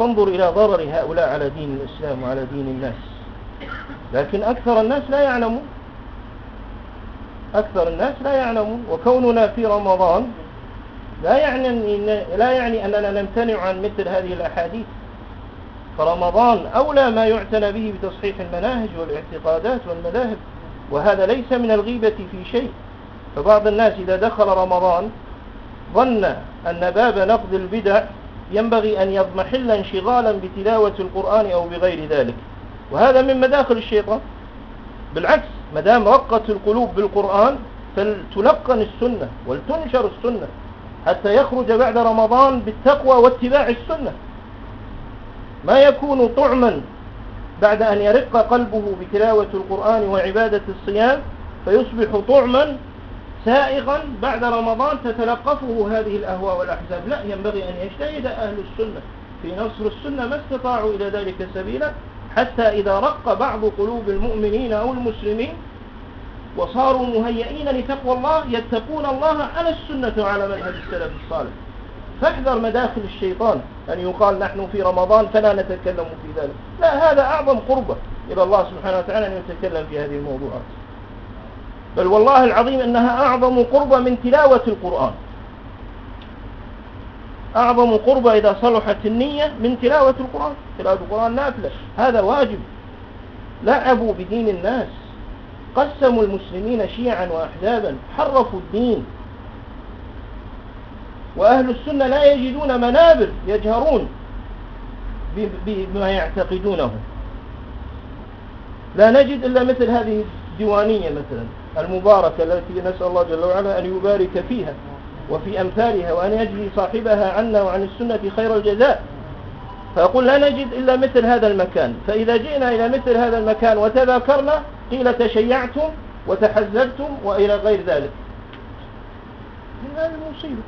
فانظر إلى ضرر هؤلاء على دين الإسلام وعلى دين الناس. لكن أكثر الناس لا يعلمون. أكثر الناس لا يعلمون. وكوننا في رمضان لا يعني لا يعني أننا نمتنع عن مثل هذه الأحاديث. فرمضان أولى ما يعتنى به بتصحيح المناهج والاعتقادات والمذاهب وهذا ليس من الغيبة في شيء. فبعض الناس إذا دخل رمضان ظن أن باب نقد البدع ينبغي أن يضمحل انشغالا بتلاوة القرآن أو بغير ذلك. وهذا من مداخل الشيطان. بالعكس مدام رقت القلوب بالقرآن فلتلقن السنة ولتنشر السنة حتى يخرج بعد رمضان بالتقوى واتباع السنة. ما يكون طعما بعد أن يرق قلبه بتلاوة القرآن وعبادة الصيام فيصبح طعما سائغا بعد رمضان تتلقفه هذه الأهواء والأحزاب. لا ينبغي أن يجتهد أهل السنة. في نصر السنة ما استطاعوا إلى ذلك سبيلا حتى إذا رق بعض قلوب المؤمنين أو المسلمين وصاروا مهيئين لتقوى الله يتقون الله على السنة وعلى منهج السلف الصالح. فاحذر مداخل الشيطان أن يقال نحن في رمضان فلا نتكلم في ذلك. لا هذا أعظم قربة إلى الله سبحانه وتعالى أن يتكلم في هذه الموضوعات. بل والله العظيم أنها أعظم قربة من تلاوة القرآن. أعظم قربة إذا صلحت النية من تلاوة القرآن. تلاوة القرآن نافلة. هذا واجب. لعبوا بدين الناس. قسموا المسلمين شيعا وأحزابا. حرفوا الدين. وأهل السنة لا يجدون منابر يجهرون بما يعتقدونه. لا نجد إلا مثل هذه الديوانية مثلا. المباركة التي نسأل الله جل وعلا أن يبارك فيها وفي أمثالها وأن يجزي صاحبها عنا وعن السنة خير الجزاء. فأقول لا نجد إلا مثل هذا المكان. فإذا جئنا إلى مثل هذا المكان وتذاكرنا قيل تشيعتم وتحزبتم وإلى غير ذلك. هذه المصيبة.